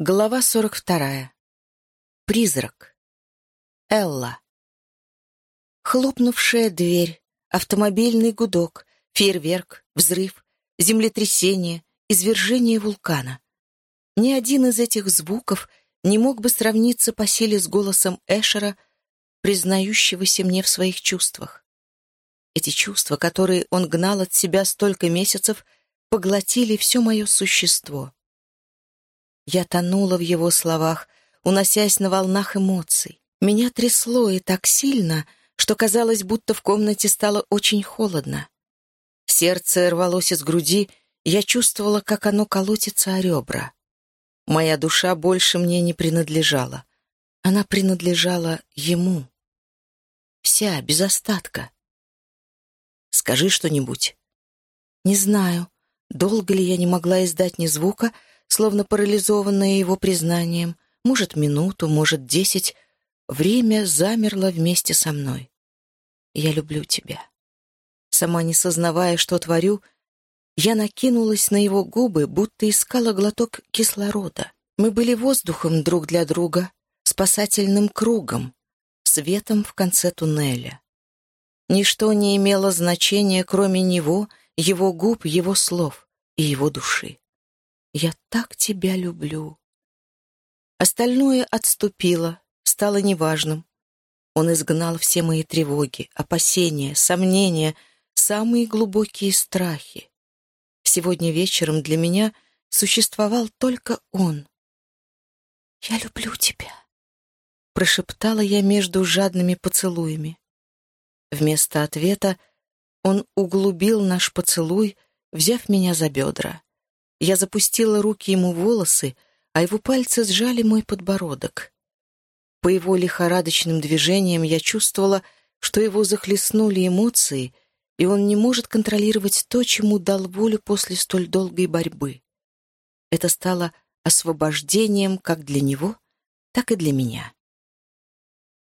Глава 42. Призрак. Элла. Хлопнувшая дверь, автомобильный гудок, фейерверк, взрыв, землетрясение, извержение вулкана. Ни один из этих звуков не мог бы сравниться по силе с голосом Эшера, признающегося мне в своих чувствах. Эти чувства, которые он гнал от себя столько месяцев, поглотили все мое существо — я тонула в его словах, уносясь на волнах эмоций. Меня трясло и так сильно, что казалось, будто в комнате стало очень холодно. Сердце рвалось из груди, я чувствовала, как оно колотится о ребра. Моя душа больше мне не принадлежала. Она принадлежала ему. Вся, без остатка. «Скажи что-нибудь». Не знаю, долго ли я не могла издать ни звука, словно парализованная его признанием, может, минуту, может, десять, время замерло вместе со мной. Я люблю тебя. Сама не сознавая, что творю, я накинулась на его губы, будто искала глоток кислорода. Мы были воздухом друг для друга, спасательным кругом, светом в конце туннеля. Ничто не имело значения, кроме него, его губ, его слов и его души. Я так тебя люблю. Остальное отступило, стало неважным. Он изгнал все мои тревоги, опасения, сомнения, самые глубокие страхи. Сегодня вечером для меня существовал только он. «Я люблю тебя», — прошептала я между жадными поцелуями. Вместо ответа он углубил наш поцелуй, взяв меня за бедра. Я запустила руки ему в волосы, а его пальцы сжали мой подбородок. По его лихорадочным движениям я чувствовала, что его захлестнули эмоции, и он не может контролировать то, чему дал волю после столь долгой борьбы. Это стало освобождением как для него, так и для меня.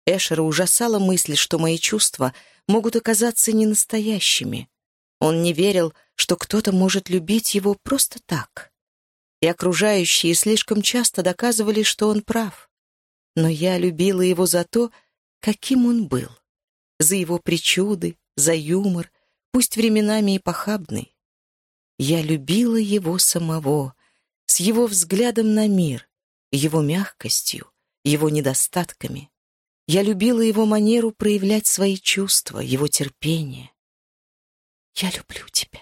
Эшера ужасала мысль, что мои чувства могут оказаться ненастоящими. Он не верил, что кто-то может любить его просто так. И окружающие слишком часто доказывали, что он прав. Но я любила его за то, каким он был. За его причуды, за юмор, пусть временами и похабный. Я любила его самого, с его взглядом на мир, его мягкостью, его недостатками. Я любила его манеру проявлять свои чувства, его терпение. «Я люблю тебя»,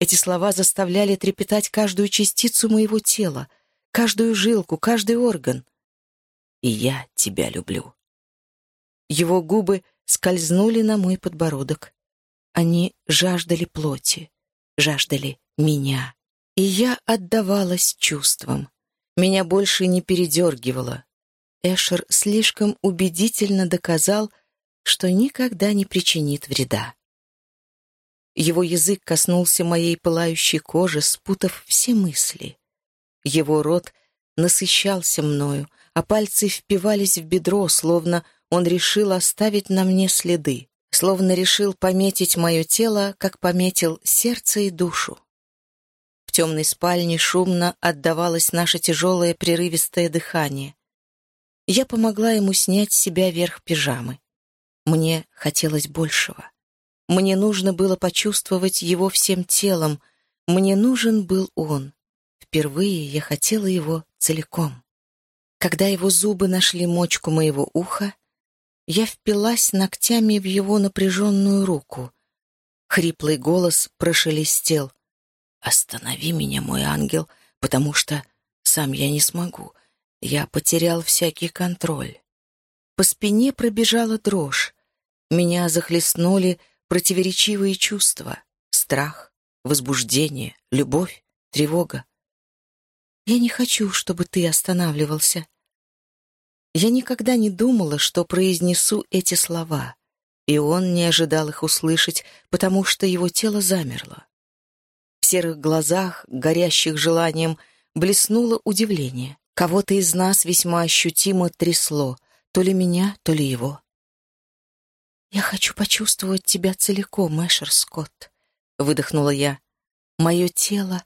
эти слова заставляли трепетать каждую частицу моего тела, каждую жилку, каждый орган. И я тебя люблю. Его губы скользнули на мой подбородок. Они жаждали плоти, жаждали меня. И я отдавалась чувствам. Меня больше не передергивало. Эшер слишком убедительно доказал, что никогда не причинит вреда. Его язык коснулся моей пылающей кожи, спутав все мысли. Его рот насыщался мною, а пальцы впивались в бедро, словно он решил оставить на мне следы, словно решил пометить мое тело, как пометил сердце и душу. В темной спальне шумно отдавалось наше тяжелое прерывистое дыхание. Я помогла ему снять с себя верх пижамы. Мне хотелось большего. Мне нужно было почувствовать его всем телом. Мне нужен был он. Впервые я хотела его целиком. Когда его зубы нашли мочку моего уха, я впилась ногтями в его напряженную руку. Хриплый голос прошелестел. «Останови меня, мой ангел, потому что сам я не смогу. Я потерял всякий контроль». По спине пробежала дрожь. Меня захлестнули противоречивые чувства — страх, возбуждение, любовь, тревога. Я не хочу, чтобы ты останавливался. Я никогда не думала, что произнесу эти слова, и он не ожидал их услышать, потому что его тело замерло. В серых глазах, горящих желанием, блеснуло удивление. Кого-то из нас весьма ощутимо трясло, то ли меня, то ли его. «Я хочу почувствовать тебя целиком, Эшер Скотт», — выдохнула я. «Мое тело,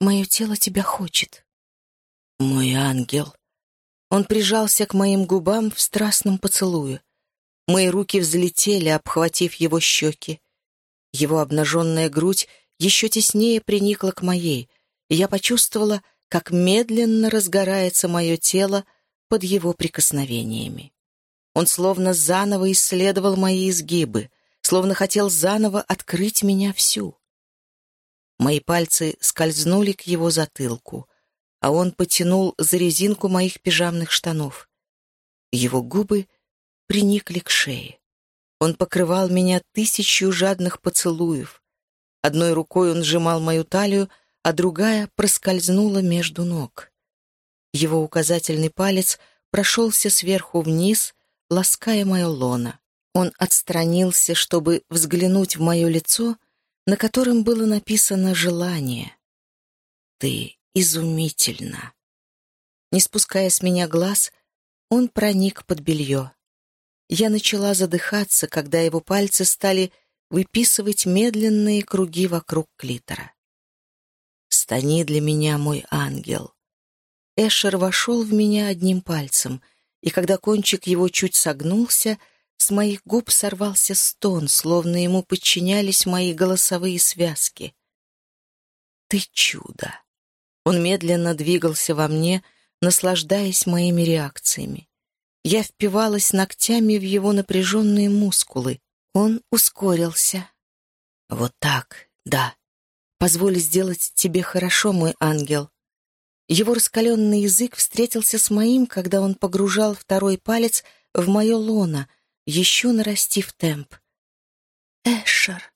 мое тело тебя хочет». Мой ангел. Он прижался к моим губам в страстном поцелуе. Мои руки взлетели, обхватив его щеки. Его обнаженная грудь еще теснее приникла к моей, и я почувствовала, как медленно разгорается мое тело под его прикосновениями. Он словно заново исследовал мои изгибы, словно хотел заново открыть меня всю. Мои пальцы скользнули к его затылку, а он потянул за резинку моих пижамных штанов. Его губы приникли к шее. Он покрывал меня тысячью жадных поцелуев. Одной рукой он сжимал мою талию, а другая проскользнула между ног. Его указательный палец прошелся сверху вниз, лаская мое лоно. Он отстранился, чтобы взглянуть в мое лицо, на котором было написано «желание». «Ты изумительно!» Не спуская с меня глаз, он проник под белье. Я начала задыхаться, когда его пальцы стали выписывать медленные круги вокруг клитора. «Стани для меня, мой ангел!» Эшер вошел в меня одним пальцем, и когда кончик его чуть согнулся, с моих губ сорвался стон, словно ему подчинялись мои голосовые связки. «Ты чудо!» Он медленно двигался во мне, наслаждаясь моими реакциями. Я впивалась ногтями в его напряженные мускулы. Он ускорился. «Вот так, да. Позволь сделать тебе хорошо, мой ангел». Его раскаленный язык встретился с моим, когда он погружал второй палец в мое лоно, еще нарастив темп. «Эшер!»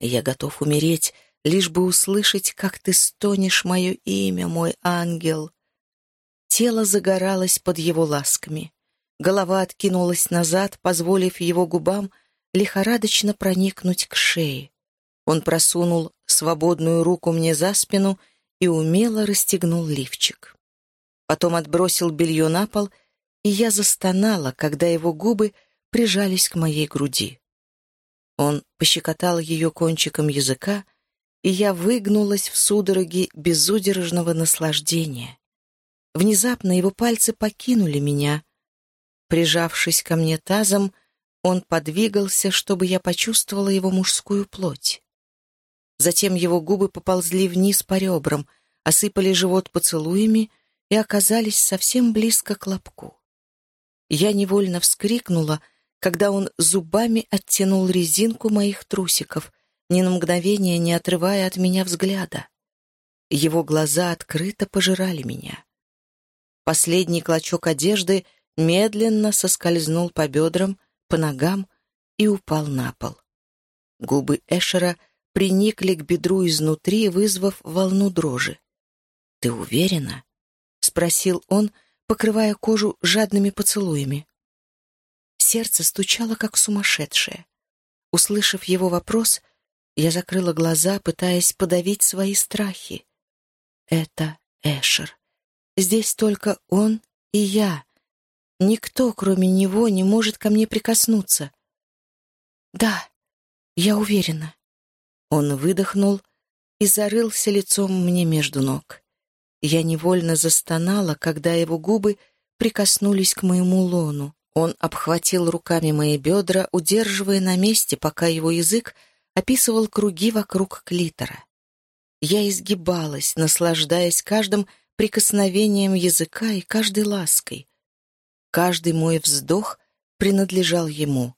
Я готов умереть, лишь бы услышать, как ты стонешь мое имя, мой ангел. Тело загоралось под его ласками. Голова откинулась назад, позволив его губам лихорадочно проникнуть к шее. Он просунул свободную руку мне за спину и умело расстегнул лифчик. Потом отбросил белье на пол, и я застонала, когда его губы прижались к моей груди. Он пощекотал ее кончиком языка, и я выгнулась в судороге безудержного наслаждения. Внезапно его пальцы покинули меня, Прижавшись ко мне тазом, он подвигался, чтобы я почувствовала его мужскую плоть. Затем его губы поползли вниз по ребрам, осыпали живот поцелуями и оказались совсем близко к лобку. Я невольно вскрикнула, когда он зубами оттянул резинку моих трусиков, ни на мгновение не отрывая от меня взгляда. Его глаза открыто пожирали меня. Последний клочок одежды медленно соскользнул по бедрам, по ногам и упал на пол. Губы Эшера приникли к бедру изнутри, вызвав волну дрожи. «Ты уверена?» — спросил он, покрывая кожу жадными поцелуями. Сердце стучало, как сумасшедшее. Услышав его вопрос, я закрыла глаза, пытаясь подавить свои страхи. «Это Эшер. Здесь только он и я, Никто, кроме него, не может ко мне прикоснуться. Да, я уверена. Он выдохнул и зарылся лицом мне между ног. Я невольно застонала, когда его губы прикоснулись к моему лону. Он обхватил руками мои бедра, удерживая на месте, пока его язык описывал круги вокруг клитора. Я изгибалась, наслаждаясь каждым прикосновением языка и каждой лаской. Каждый мой вздох принадлежал ему.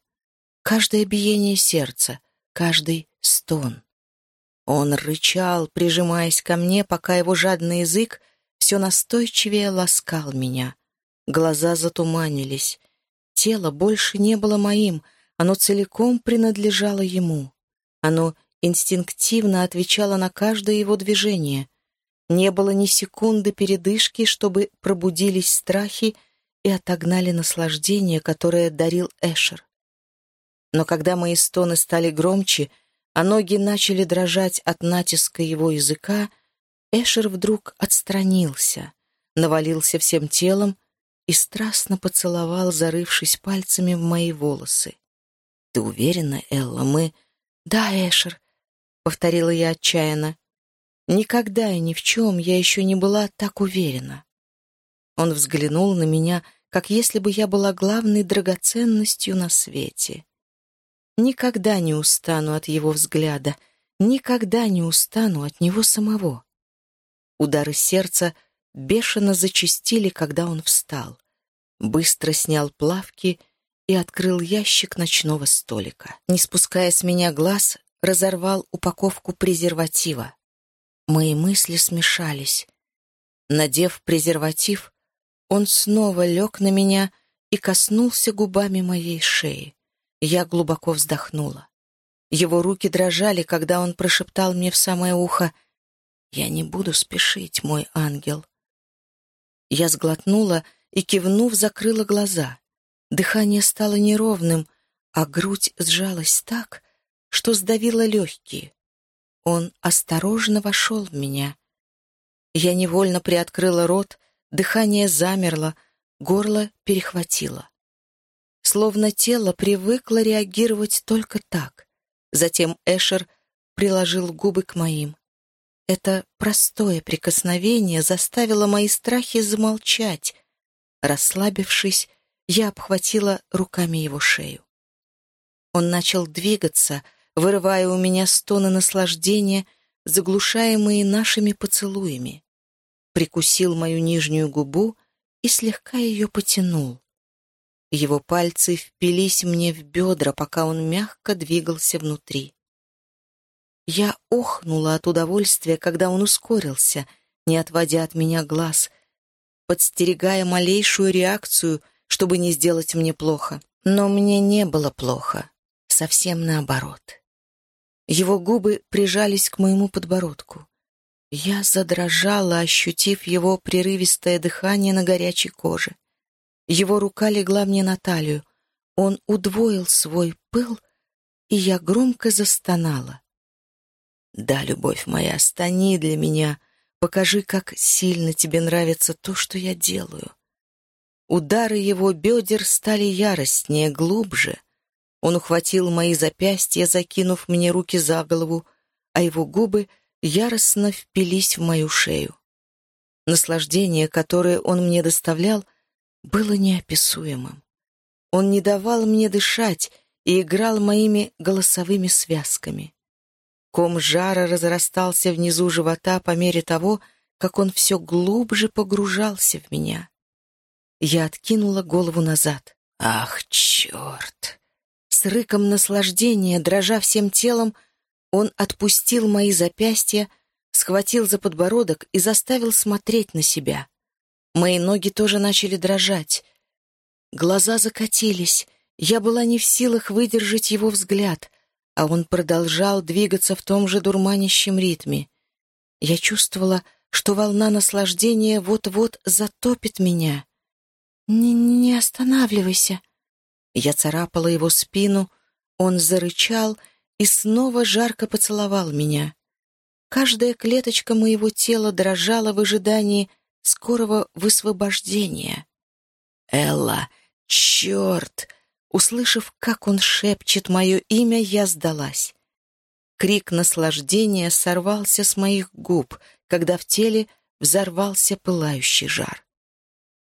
Каждое биение сердца, каждый стон. Он рычал, прижимаясь ко мне, пока его жадный язык все настойчивее ласкал меня. Глаза затуманились. Тело больше не было моим, оно целиком принадлежало ему. Оно инстинктивно отвечало на каждое его движение. Не было ни секунды передышки, чтобы пробудились страхи и отогнали наслаждение, которое дарил Эшер. Но когда мои стоны стали громче, а ноги начали дрожать от натиска его языка, Эшер вдруг отстранился, навалился всем телом и страстно поцеловал, зарывшись пальцами в мои волосы. «Ты уверена, Элла, мы...» «Да, Эшер», — повторила я отчаянно. «Никогда и ни в чем я еще не была так уверена». Он взглянул на меня, как если бы я была главной драгоценностью на свете. Никогда не устану от его взгляда, никогда не устану от него самого. Удары сердца бешено зачастили, когда он встал. Быстро снял плавки и открыл ящик ночного столика. Не спуская с меня глаз, разорвал упаковку презерватива. Мои мысли смешались. Надев презерватив, он снова лег на меня и коснулся губами моей шеи. Я глубоко вздохнула. Его руки дрожали, когда он прошептал мне в самое ухо «Я не буду спешить, мой ангел». Я сглотнула и, кивнув, закрыла глаза. Дыхание стало неровным, а грудь сжалась так, что сдавило легкие. Он осторожно вошел в меня. Я невольно приоткрыла рот, дыхание замерло, горло перехватило. Словно тело привыкло реагировать только так. Затем Эшер приложил губы к моим. Это простое прикосновение заставило мои страхи замолчать. Расслабившись, я обхватила руками его шею. Он начал двигаться, вырывая у меня стоны наслаждения, заглушаемые нашими поцелуями. Прикусил мою нижнюю губу и слегка ее потянул. Его пальцы впились мне в бедра, пока он мягко двигался внутри. Я охнула от удовольствия, когда он ускорился, не отводя от меня глаз, подстерегая малейшую реакцию, чтобы не сделать мне плохо. Но мне не было плохо, совсем наоборот. Его губы прижались к моему подбородку. Я задрожала, ощутив его прерывистое дыхание на горячей коже. Его рука легла мне на талию. Он удвоил свой пыл, и я громко застонала. «Да, любовь моя, стани для меня. Покажи, как сильно тебе нравится то, что я делаю». Удары его бедер стали яростнее, глубже. Он ухватил мои запястья, закинув мне руки за голову, а его губы яростно впились в мою шею. Наслаждение, которое он мне доставлял, было неописуемым. Он не давал мне дышать и играл моими голосовыми связками. Ком жара разрастался внизу живота по мере того, как он все глубже погружался в меня. Я откинула голову назад. «Ах, черт!» С рыком наслаждения, дрожа всем телом, он отпустил мои запястья, схватил за подбородок и заставил смотреть на себя. Мои ноги тоже начали дрожать. Глаза закатились. Я была не в силах выдержать его взгляд, а он продолжал двигаться в том же дурманящем ритме. Я чувствовала, что волна наслаждения вот-вот затопит меня. «Не, не останавливайся», я царапала его спину, он зарычал и снова жарко поцеловал меня. Каждая клеточка моего тела дрожала в ожидании скорого высвобождения. «Элла, черт!» Услышав, как он шепчет мое имя, я сдалась. Крик наслаждения сорвался с моих губ, когда в теле взорвался пылающий жар.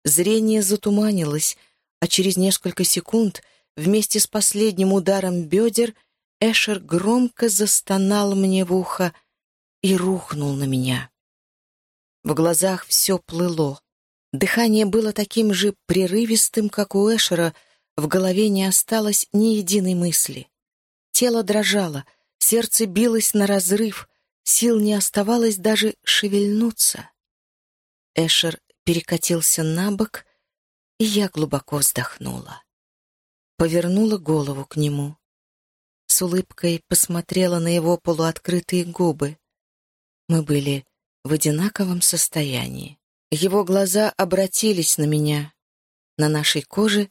Зрение затуманилось, а через несколько секунд вместе с последним ударом бедер Эшер громко застонал мне в ухо и рухнул на меня. В глазах все плыло. Дыхание было таким же прерывистым, как у Эшера, в голове не осталось ни единой мысли. Тело дрожало, сердце билось на разрыв, сил не оставалось даже шевельнуться. Эшер перекатился на бок и я глубоко вздохнула. Повернула голову к нему. С улыбкой посмотрела на его полуоткрытые губы. Мы были в одинаковом состоянии. Его глаза обратились на меня. На нашей коже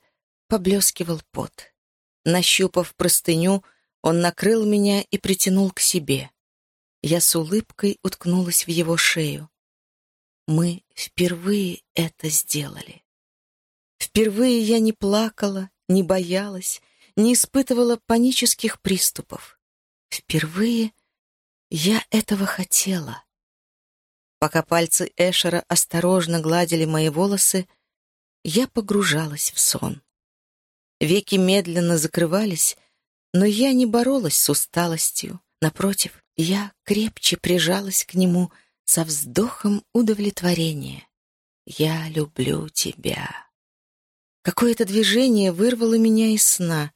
поблескивал пот. Нащупав простыню, он накрыл меня и притянул к себе. Я с улыбкой уткнулась в его шею. Мы впервые это сделали. Впервые я не плакала, не боялась, не испытывала панических приступов. Впервые я этого хотела. Пока пальцы Эшера осторожно гладили мои волосы, я погружалась в сон. Веки медленно закрывались, но я не боролась с усталостью. Напротив, я крепче прижалась к нему со вздохом удовлетворения. «Я люблю тебя». Какое-то движение вырвало меня из сна.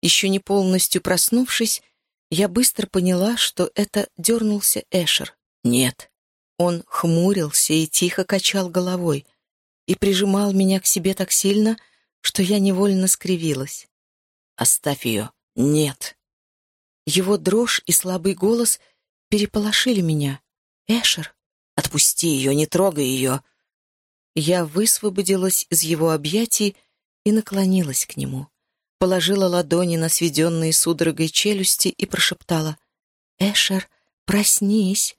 Еще не полностью проснувшись, я быстро поняла, что это дернулся Эшер. Нет. Он хмурился и тихо качал головой и прижимал меня к себе так сильно, что я невольно скривилась. «Оставь ее!» «Нет». Его дрожь и слабый голос переполошили меня. «Эшер, отпусти ее, не трогай ее!» Я высвободилась из его объятий и наклонилась к нему. Положила ладони на сведенные судорогой челюсти и прошептала «Эшер, проснись!»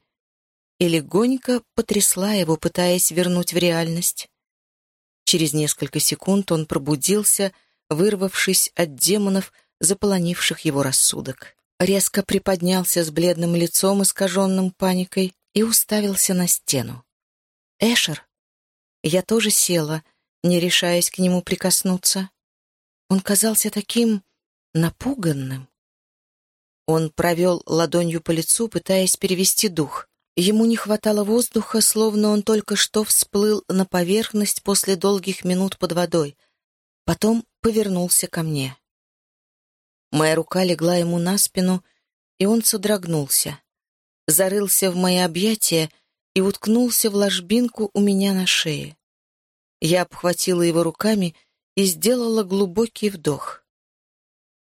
И легонько потрясла его, пытаясь вернуть в реальность. Через несколько секунд он пробудился, вырвавшись от демонов, заполонивших его рассудок. Резко приподнялся с бледным лицом, искаженным паникой, и уставился на стену. «Эшер!» Я тоже села, не решаясь к нему прикоснуться. Он казался таким напуганным. Он провел ладонью по лицу, пытаясь перевести дух. Ему не хватало воздуха, словно он только что всплыл на поверхность после долгих минут под водой. Потом повернулся ко мне. Моя рука легла ему на спину, и он содрогнулся. Зарылся в мои объятия и уткнулся в ложбинку у меня на шее. Я обхватила его руками и сделала глубокий вдох.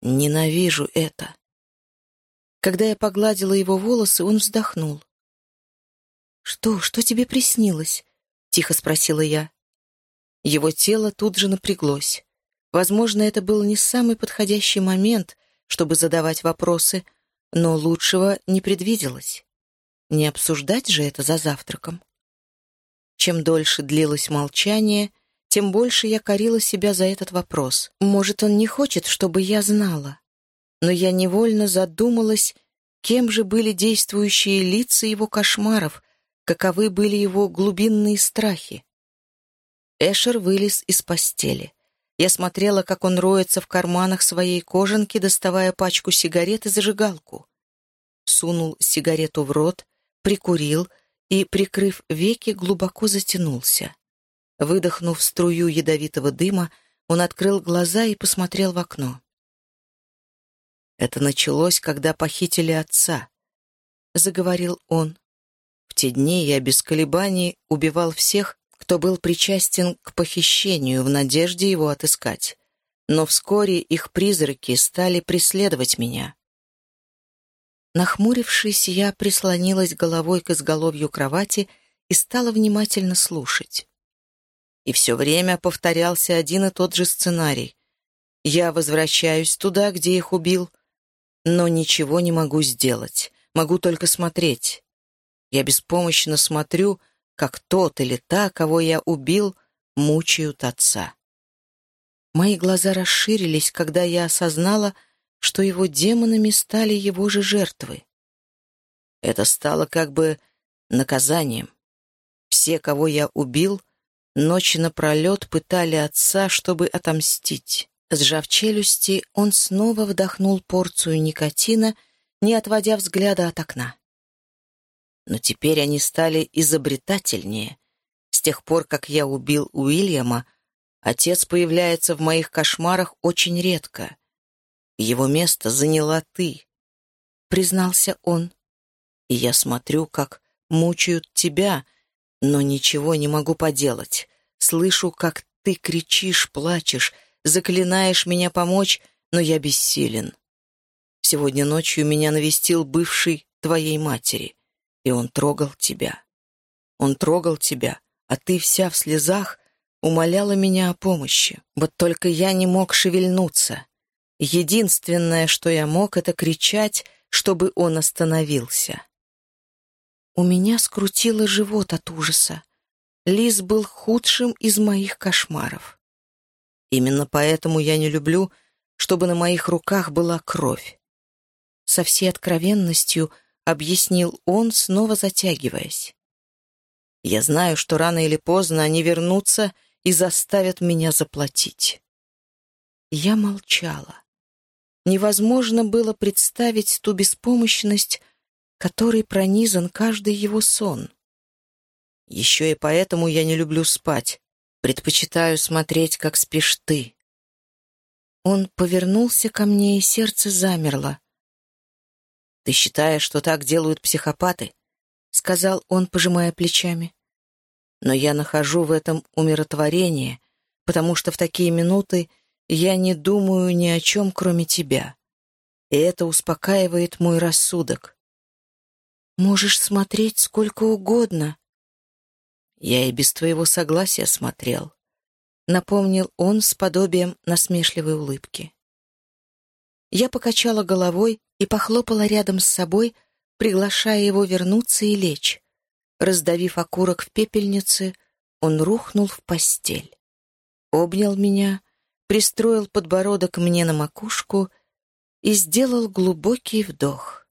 «Ненавижу это». Когда я погладила его волосы, он вздохнул. «Что, что тебе приснилось?» — тихо спросила я. Его тело тут же напряглось. Возможно, это был не самый подходящий момент, чтобы задавать вопросы, но лучшего не предвиделось. Не обсуждать же это за завтраком. Чем дольше длилось молчание, тем больше я корила себя за этот вопрос. Может, он не хочет, чтобы я знала. Но я невольно задумалась, кем же были действующие лица его кошмаров, каковы были его глубинные страхи. Эшер вылез из постели. Я смотрела, как он роется в карманах своей кожанки, доставая пачку сигарет и зажигалку. Сунул сигарету в рот, прикурил и, прикрыв веки, глубоко затянулся. Выдохнув струю ядовитого дыма, он открыл глаза и посмотрел в окно. «Это началось, когда похитили отца», — заговорил он. «В те дни я без колебаний убивал всех, кто был причастен к похищению в надежде его отыскать. Но вскоре их призраки стали преследовать меня. Нахмурившись, я прислонилась головой к изголовью кровати и стала внимательно слушать. И все время повторялся один и тот же сценарий. Я возвращаюсь туда, где их убил, но ничего не могу сделать, могу только смотреть. Я беспомощно смотрю, как тот или та, кого я убил, мучают отца. Мои глаза расширились, когда я осознала, что его демонами стали его же жертвы. Это стало как бы наказанием. Все, кого я убил, ночь напролет пытали отца, чтобы отомстить. Сжав челюсти, он снова вдохнул порцию никотина, не отводя взгляда от окна. Но теперь они стали изобретательнее. С тех пор, как я убил Уильяма, отец появляется в моих кошмарах очень редко. Его место заняла ты, — признался он. И я смотрю, как мучают тебя, но ничего не могу поделать. Слышу, как ты кричишь, плачешь, заклинаешь меня помочь, но я бессилен. Сегодня ночью меня навестил бывший твоей матери и он трогал тебя. Он трогал тебя, а ты вся в слезах умоляла меня о помощи. Вот только я не мог шевельнуться. Единственное, что я мог, это кричать, чтобы он остановился. У меня скрутило живот от ужаса. Лис был худшим из моих кошмаров. Именно поэтому я не люблю, чтобы на моих руках была кровь. Со всей откровенностью — объяснил он, снова затягиваясь. Я знаю, что рано или поздно они вернутся и заставят меня заплатить. Я молчала. Невозможно было представить ту беспомощность, которой пронизан каждый его сон. Еще и поэтому я не люблю спать. Предпочитаю смотреть, как спишь ты. Он повернулся ко мне, и сердце замерло. «Ты считаешь, что так делают психопаты?» — сказал он, пожимая плечами. «Но я нахожу в этом умиротворение, потому что в такие минуты я не думаю ни о чем, кроме тебя. И это успокаивает мой рассудок». «Можешь смотреть сколько угодно». «Я и без твоего согласия смотрел», — напомнил он с подобием насмешливой улыбки. Я покачала головой и похлопала рядом с собой, приглашая его вернуться и лечь. Раздавив окурок в пепельнице, он рухнул в постель. Обнял меня, пристроил подбородок мне на макушку и сделал глубокий вдох.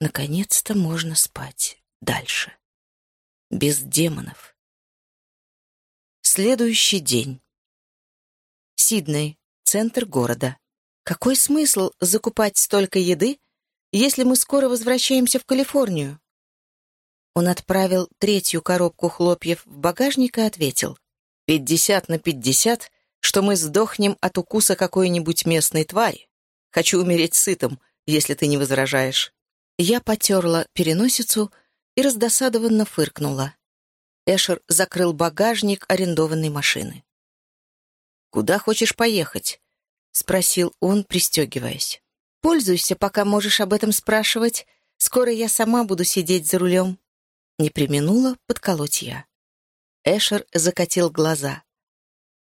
Наконец-то можно спать дальше. Без демонов. Следующий день. Сидней, центр города. Какой смысл закупать столько еды, если мы скоро возвращаемся в Калифорнию? Он отправил третью коробку хлопьев в багажник и ответил. «Пятьдесят на пятьдесят, что мы сдохнем от укуса какой-нибудь местной твари. Хочу умереть сытым, если ты не возражаешь». Я потерла переносицу и раздосадованно фыркнула. Эшер закрыл багажник арендованной машины. «Куда хочешь поехать?» — спросил он, пристегиваясь. «Пользуйся, пока можешь об этом спрашивать. Скоро я сама буду сидеть за рулем». Не применула подколоть я. Эшер закатил глаза.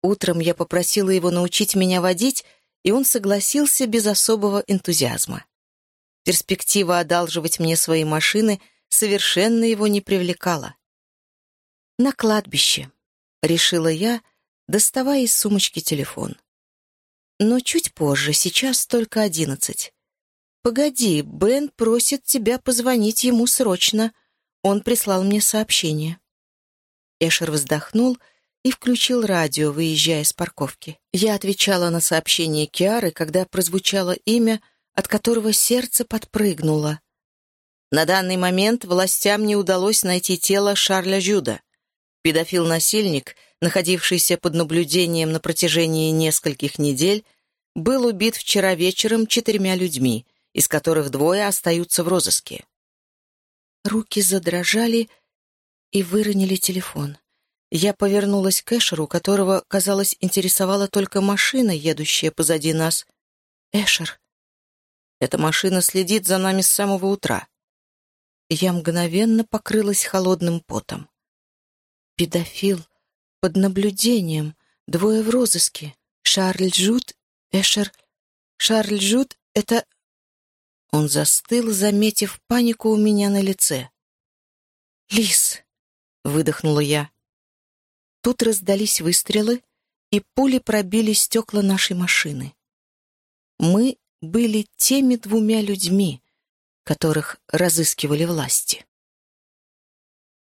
Утром я попросила его научить меня водить, и он согласился без особого энтузиазма. Перспектива одалживать мне свои машины совершенно его не привлекала. «На кладбище», — решила я, доставая из сумочки телефон. Но чуть позже, сейчас только одиннадцать. «Погоди, Бен просит тебя позвонить ему срочно. Он прислал мне сообщение». Эшер вздохнул и включил радио, выезжая с парковки. Я отвечала на сообщение Киары, когда прозвучало имя, от которого сердце подпрыгнуло. На данный момент властям не удалось найти тело Шарля Жюда. Педофил-насильник — находившийся под наблюдением на протяжении нескольких недель, был убит вчера вечером четырьмя людьми, из которых двое остаются в розыске. Руки задрожали и выронили телефон. Я повернулась к Эшеру, которого, казалось, интересовала только машина, едущая позади нас. «Эшер». «Эта машина следит за нами с самого утра». Я мгновенно покрылась холодным потом. Педофил под наблюдением, двое в розыске. Шарль Жут, Эшер... Шарль Жут — это... Он застыл, заметив панику у меня на лице. «Лис!» — выдохнула я. Тут раздались выстрелы, и пули пробили стекла нашей машины. Мы были теми двумя людьми, которых разыскивали власти.